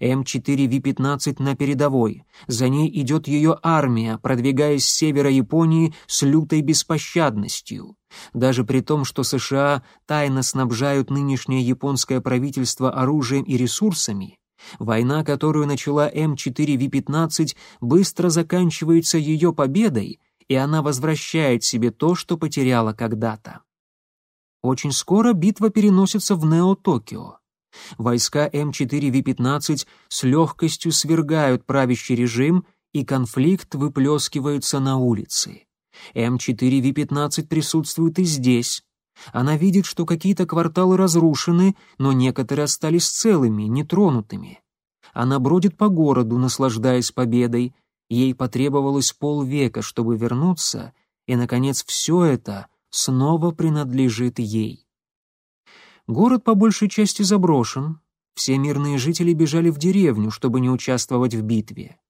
М4Ви-15 на передовой. За ней идет ее армия, продвигаясь с севера Японии с лютой беспощадностью. Даже при том, что США тайно снабжают нынешнее японское правительство оружием и ресурсами, война, которую начала М4Ви-15, быстро заканчивается ее победой, и она возвращает себе то, что потеряла когда-то. Очень скоро битва переносится в Нео-Токио. Войска М4Ви-15 с легкостью свергают правящий режим, и конфликт выплескивается на улицы. М4Ви-15 присутствует и здесь. Она видит, что какие-то кварталы разрушены, но некоторые остались целыми, нетронутыми. Она бродит по городу, наслаждаясь победой. Ей потребовалось полвека, чтобы вернуться, и, наконец, все это снова принадлежит ей. Город по большей части заброшен. Все мирные жители бежали в деревню, чтобы не участвовать в битве.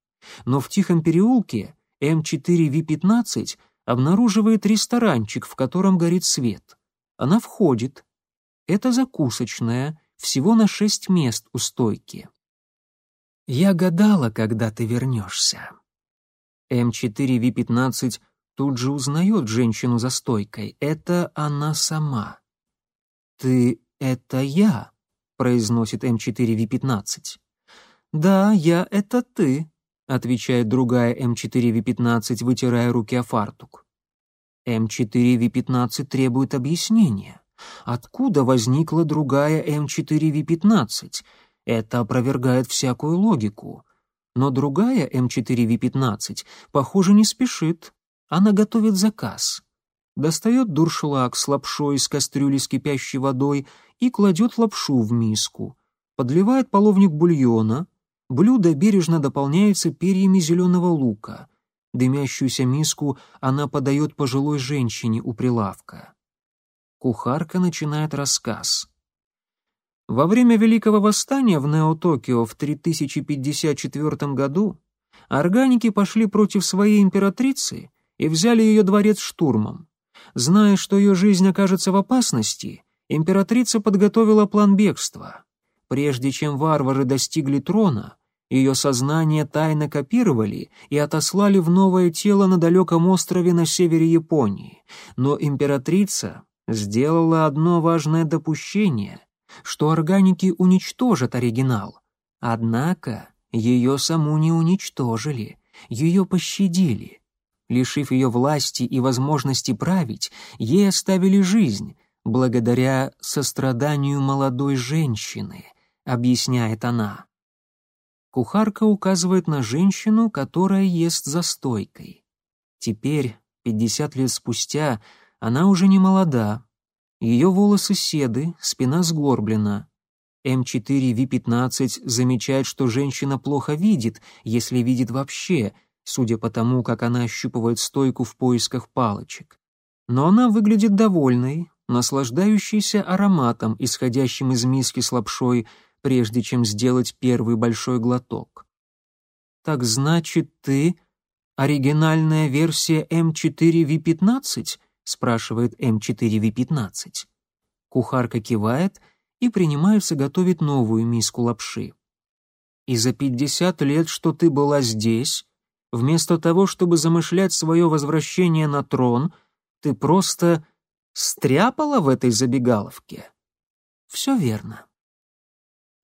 Но в тихом переулке М4Ви-15 обнаруживает ресторанчик, в котором горит свет. Она входит. Это закусочная, всего на шесть мест у стойки. «Я гадала, когда ты вернешься». М4Ви-15 тут же узнает женщину за стойкой. Это она сама. «Ты «Это я», — произносит М4Ви15. «Да, я — это ты», — отвечает другая М4Ви15, вытирая руки о фартук. М4Ви15 требует объяснения. Откуда возникла другая М4Ви15? Это опровергает всякую логику. Но другая М4Ви15, похоже, не спешит. Она готовит заказ достает дуршлаг с лапшой из кастрюли с кипящей водой и кладет лапшу в миску, подливает половник бульона, блюдо бережно дополняется перьями зеленого лука. Дымящуюся миску она подает пожилой женщине у прилавка. Кухарка начинает рассказ. Во время Великого Восстания в Нео-Токио в 3054 году органики пошли против своей императрицы и взяли ее дворец штурмом. Зная, что ее жизнь окажется в опасности, императрица подготовила план бегства. Прежде чем варвары достигли трона, ее сознание тайно копировали и отослали в новое тело на далеком острове на севере Японии. Но императрица сделала одно важное допущение, что органики уничтожат оригинал. Однако ее саму не уничтожили, ее пощадили. Лишив ее власти и возможности править, ей оставили жизнь, благодаря состраданию молодой женщины, объясняет она. Кухарка указывает на женщину, которая ест за стойкой. Теперь, пятьдесят лет спустя, она уже не молода. Ее волосы седы, спина сгорблена. М4Ви15 замечает, что женщина плохо видит, если видит вообще — судя по тому, как она ощупывает стойку в поисках палочек. Но она выглядит довольной, наслаждающейся ароматом, исходящим из миски с лапшой, прежде чем сделать первый большой глоток. «Так значит, ты оригинальная версия М4Ви15?» — спрашивает М4Ви15. Кухарка кивает и принимается готовить новую миску лапши. «И за пятьдесят лет, что ты была здесь, Вместо того, чтобы замышлять свое возвращение на трон, ты просто стряпала в этой забегаловке. Все верно.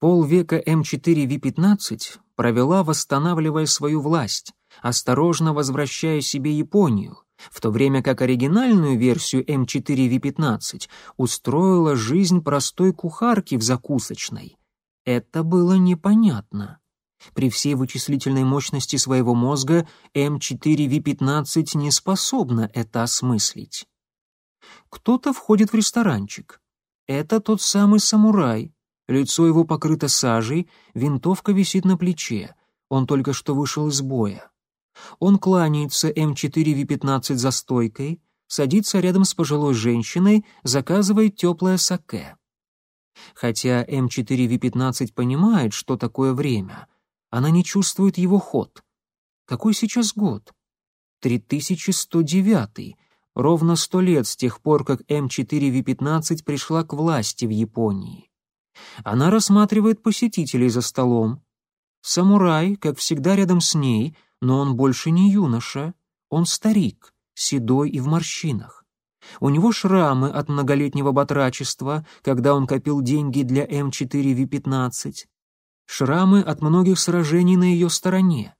Полвека М4Ви15 провела, восстанавливая свою власть, осторожно возвращая себе Японию, в то время как оригинальную версию М4Ви15 устроила жизнь простой кухарки в закусочной. Это было непонятно. При всей вычислительной мощности своего мозга М4Ви15 не способна это осмыслить. Кто-то входит в ресторанчик. Это тот самый самурай. Лицо его покрыто сажей, винтовка висит на плече. Он только что вышел из боя. Он кланяется М4Ви15 за стойкой, садится рядом с пожилой женщиной, заказывает теплое саке. Хотя М4Ви15 понимает, что такое время, она не чувствует его ход. Какой сейчас год? 3109 ровно сто лет с тех пор, как М4Ви15 пришла к власти в Японии. Она рассматривает посетителей за столом, Самурай, как всегда, рядом с ней, но он больше не юноша. Он старик, седой и в морщинах. У него шрамы от многолетнего батрачества, когда он копил деньги для М4В15. Шрамы от многих сражений на ее стороне.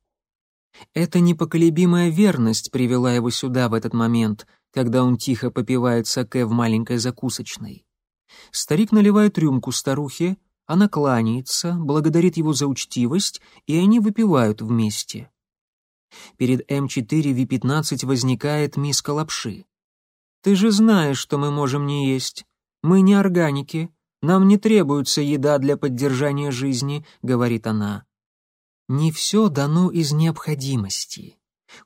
Эта непоколебимая верность привела его сюда в этот момент, когда он тихо попивает саке в маленькой закусочной. Старик наливает рюмку старухе, она кланяется, благодарит его за учтивость, и они выпивают вместе. Перед М4В15 возникает миска лапши. «Ты же знаешь, что мы можем не есть. Мы не органики. Нам не требуется еда для поддержания жизни», — говорит она. «Не все дано из необходимости.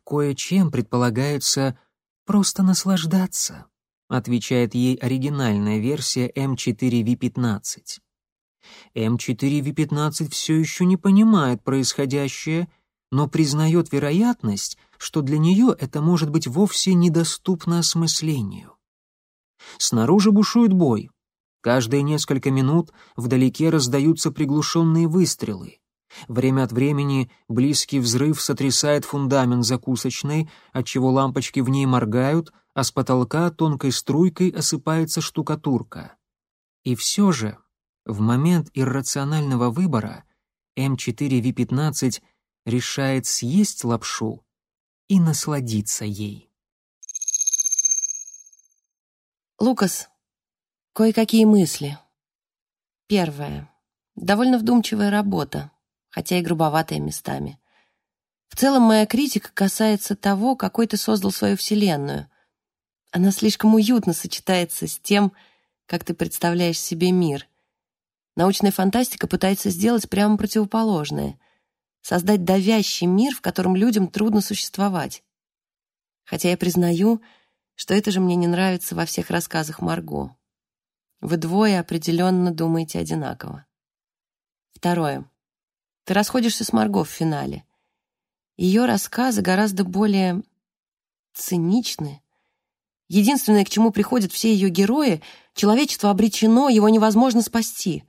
Кое-чем предполагается просто наслаждаться», — отвечает ей оригинальная версия М4В15. М4В15 все еще не понимает происходящее, но признает вероятность, что для нее это может быть вовсе недоступно осмыслению. Снаружи бушует бой. Каждые несколько минут вдалеке раздаются приглушенные выстрелы. Время от времени близкий взрыв сотрясает фундамент закусочной, отчего лампочки в ней моргают, а с потолка тонкой струйкой осыпается штукатурка. И все же в момент иррационального выбора М4В15 решает съесть лапшу и насладиться ей. Лукас, кое-какие мысли. Первое. Довольно вдумчивая работа, хотя и грубоватая местами. В целом моя критика касается того, какой ты создал свою вселенную. Она слишком уютно сочетается с тем, как ты представляешь себе мир — Научная фантастика пытается сделать прямо противоположное — создать давящий мир, в котором людям трудно существовать. Хотя я признаю, что это же мне не нравится во всех рассказах Марго. Вы двое определенно думаете одинаково. Второе. Ты расходишься с Марго в финале. Ее рассказы гораздо более циничны. Единственное, к чему приходят все ее герои, человечество обречено, его невозможно спасти.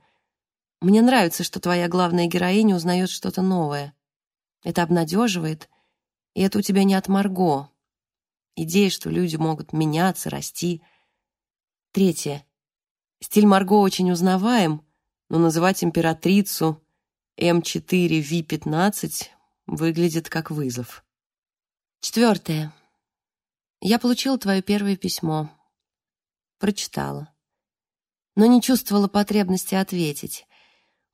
Мне нравится, что твоя главная героиня узнает что-то новое. Это обнадеживает, и это у тебя не от Марго. Идея, что люди могут меняться, расти. Третье. Стиль Марго очень узнаваем, но называть императрицу М4В15 выглядит как вызов. Четвертое. Я получила твое первое письмо. Прочитала. Но не чувствовала потребности ответить.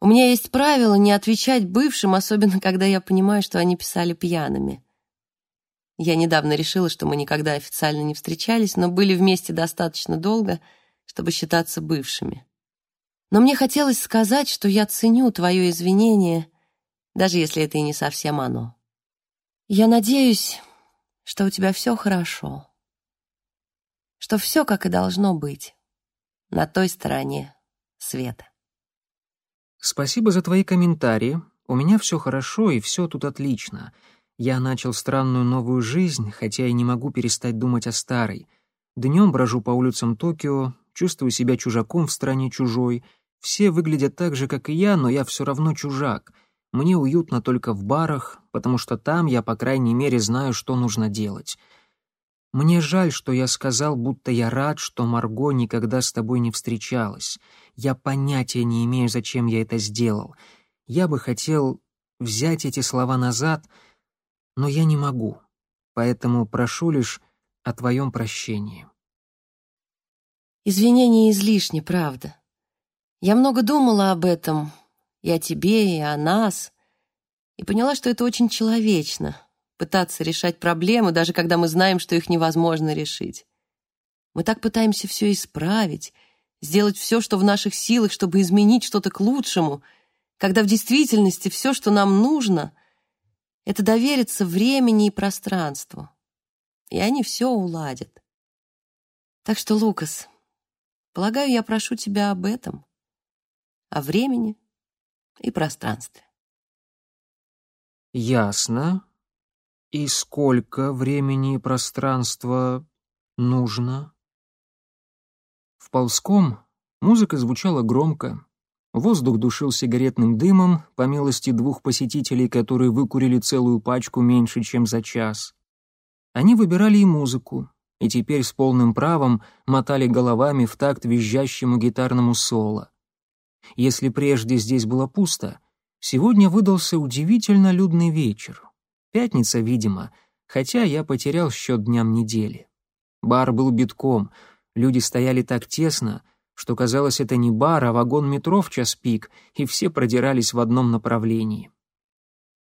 У меня есть правило не отвечать бывшим, особенно когда я понимаю, что они писали пьяными. Я недавно решила, что мы никогда официально не встречались, но были вместе достаточно долго, чтобы считаться бывшими. Но мне хотелось сказать, что я ценю твое извинение, даже если это и не совсем оно. Я надеюсь, что у тебя все хорошо, что все как и должно быть на той стороне света. Спасибо за твои комментарии. У меня все хорошо и все тут отлично. Я начал странную новую жизнь, хотя и не могу перестать думать о старой. Днем брожу по улицам Токио, чувствую себя чужаком в стране чужой. Все выглядят так же, как и я, но я все равно чужак. Мне уютно только в барах, потому что там я, по крайней мере, знаю, что нужно делать. Мне жаль, что я сказал, будто я рад, что Марго никогда с тобой не встречалась. Я понятия не имею, зачем я это сделал. Я бы хотел взять эти слова назад, но я не могу. Поэтому прошу лишь о твоем прощении. Извинения излишни, правда. Я много думала об этом, и о тебе, и о нас, и поняла, что это очень человечно пытаться решать проблемы, даже когда мы знаем, что их невозможно решить. Мы так пытаемся все исправить, сделать все, что в наших силах, чтобы изменить что-то к лучшему, когда в действительности все, что нам нужно, это довериться времени и пространству. И они все уладят. Так что, Лукас, полагаю, я прошу тебя об этом, о времени и пространстве. Ясно. И сколько времени и пространства нужно? В ползком музыка звучала громко. Воздух душил сигаретным дымом, по милости двух посетителей, которые выкурили целую пачку меньше, чем за час. Они выбирали и музыку, и теперь с полным правом мотали головами в такт визжащему гитарному соло. Если прежде здесь было пусто, сегодня выдался удивительно людный вечер. Пятница, видимо, хотя я потерял счет дням недели. Бар был битком, люди стояли так тесно — что казалось это не бар, а вагон метро в час пик, и все продирались в одном направлении.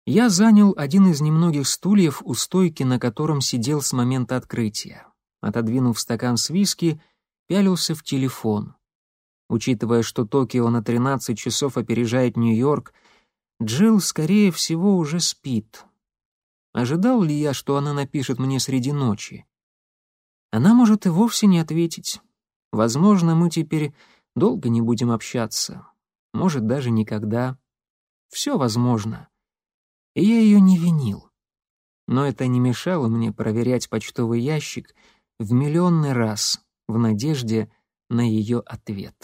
Я занял один из немногих стульев у стойки, на котором сидел с момента открытия. Отодвинув стакан с виски, пялился в телефон. Учитывая, что Токио на 13 часов опережает Нью-Йорк, Джилл, скорее всего, уже спит. Ожидал ли я, что она напишет мне среди ночи? Она может и вовсе не ответить. Возможно, мы теперь долго не будем общаться. Может, даже никогда. Все возможно. И я ее не винил. Но это не мешало мне проверять почтовый ящик в миллионный раз в надежде на ее ответ.